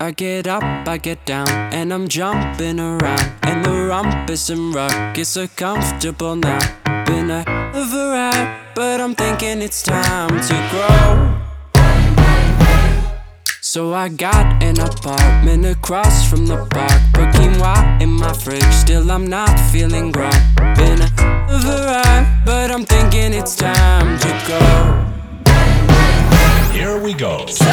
I get up, I get down, and I'm jumping around. And the rumpus and ruckus are comfortable now. Been a ride, but I'm thinking it's time to grow. So I got an apartment across from the park. Put quinoa in my fridge, still I'm not feeling grown. Been a ride, but I'm thinking it's time to go. Here we go. So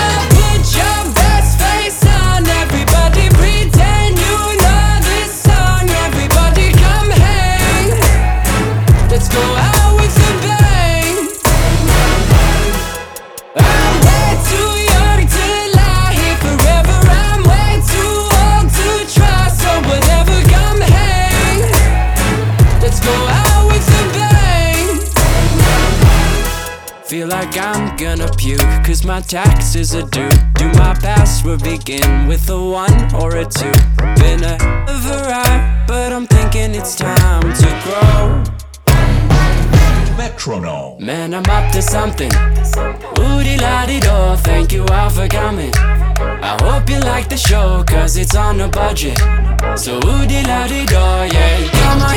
Feel like I'm gonna puke, cause my taxes are due. Do my password begin with a one or a two? Been a ride, but I'm thinking it's time to grow. Metronome. Man, I'm up to something. Woody la di do, thank you all for coming. I hope you like the show, cause it's on a budget. So woody la di do, yeah. Come on,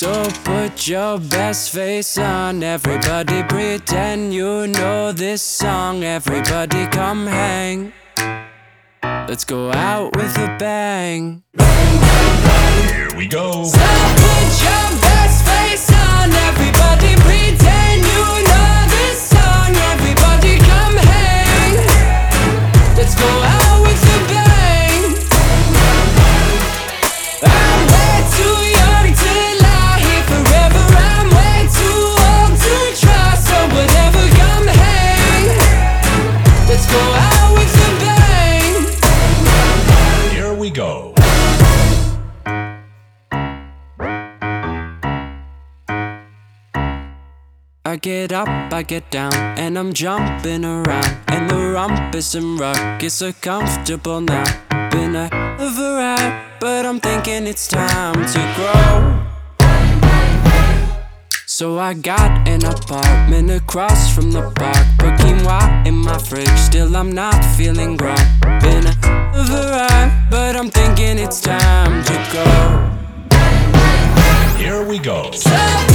So put your best face on, everybody pretend you know this song. Everybody come hang. Let's go out with a bang. Here we go. So put your best face on, everybody pretend you know I get up, I get down, and I'm jumping around. And the rumpus and ruckus are comfortable now. Been a ride, but I'm thinking it's time to grow. So I got an apartment across from the park. Put quinoa in my fridge, still I'm not feeling grown. Been a ride, but I'm thinking it's time to go. Here we go. So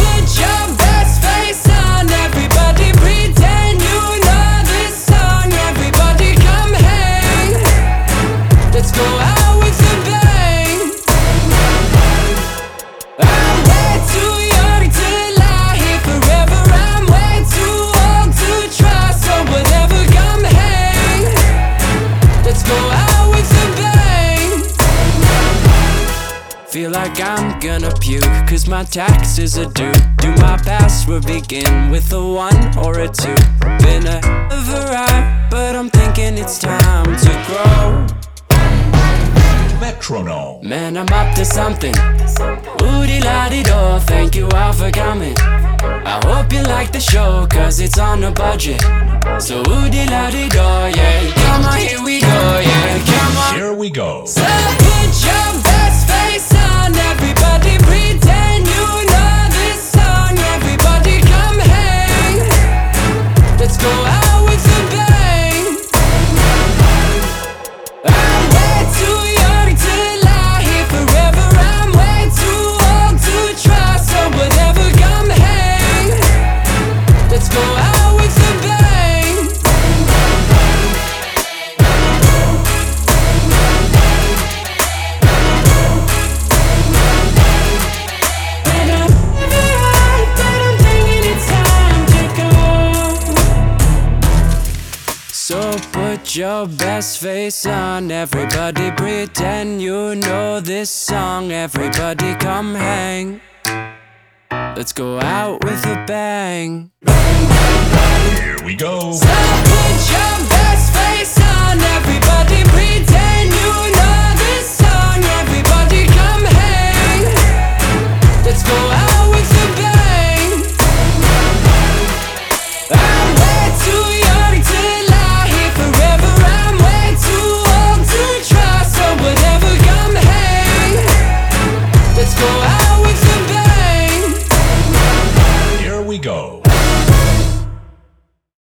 like I'm gonna puke, cause my taxes are due. Do my password begin with a one or a two? Been a ride, but I'm thinking it's time to grow. Metronome. Man, I'm up to something. Woody la di do, thank you all for coming. I hope you like the show, cause it's on a budget. So woody la di do, yeah. Come on, here we go, yeah. Go put your best face on, everybody pretend you know this song. Everybody come hang. Let's go out with a bang. Here we go. So put your best face on, everybody pretend.